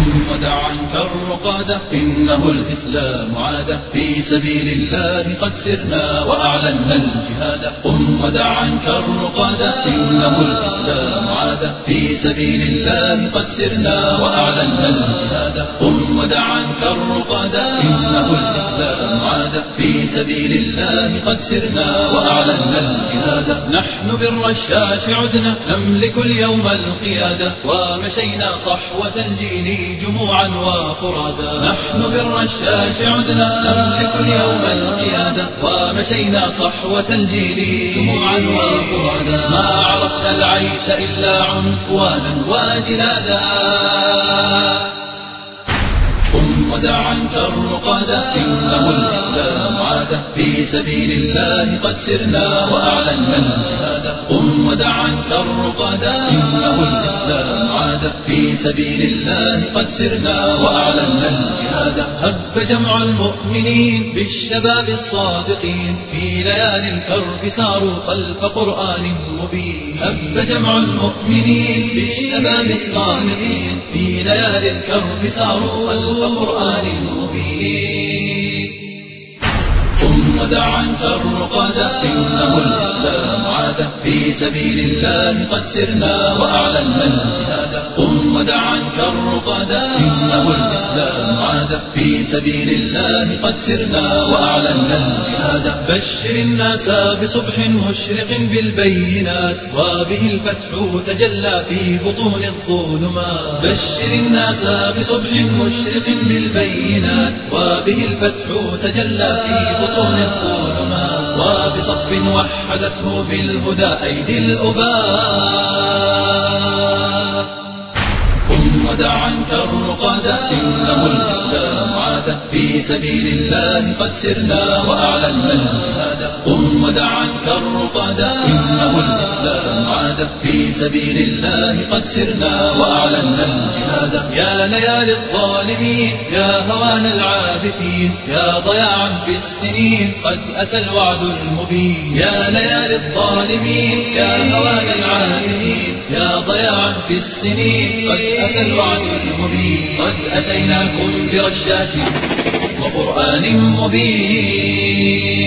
قم ودع عنك الرقادة إنه الإسلام عادة. في سبيل الله قد سرنا وأعلنا الجهاد. قم ودع عنك الرقادة إنه الإسلام عادة. في سبيل الله قد سرنا وأعلنا الجهاد. قم ودع عنك الرقادة إنه الإسلام عادة في سبيل الله قد سرنا وأعلنا الجهاد. نحن بالرشاش عدنا نملك اليوم القيادة. ومشينا صحوة الجيل جموعا وفرادا. نحن بالرشاش عدنا نملك اليوم القيادة. ومشينا صحوة الجيل جموعا وفرادا. ما عرفنا العيش إلا عنفوانا وجلادا. ودع عنك الرقادة إنه الإسلام عادة. في سبيل الله قد سرنا وأعلنا الجهاد قم ودع عنك الرقادة إنه الإسلام عادة. في سبيل الله قد سرنا وأعلنا الجهاد هب جمع المؤمنين بالشباب الصادقين. في ليالي الكرب ساروا خلف قرآن مبين. هب جمع المؤمنين بالشباب الصادقين. في ليالي الكرب ساروا خلف قرآن مبين ودع عنك الرقادة. إنه الإسلام عادة. في سبيل الله قد سرنا وأعلنا الجهاد قم ودع عنك الرقادة. إنه الإسلام عادة. في سبيل الله قد سرنا وأعلنا الجهاد بشر الناس بصبح مشرق بالبينات. وبه الفتح تجلى في بطون الظلمات. بشر الناس بصبح مشرق بالبينات. وبه الفتح تجلى في بطون الظلمات. وبصف وحدته بالهدى أيدي الأباء. قم ودع عنك الرقادة إنه الإسلام عادة في سبيل الله قد سرنا وأعلنا الجهاد قم ودع عنك الرقادة إنه الإسلام عادة في سبيل الله قد سرنا وأعلنا الجهاد. يا ليالي الظالمين يا هوان العابثين يا ضياعا في السنين قد أتى الوعد المبين. يا ليالي الظالمين يا هوان العابثين يا ضياعا في السنين قد أتى الوعد المبين. قد أتيناكم برشاش وقرآن مبين.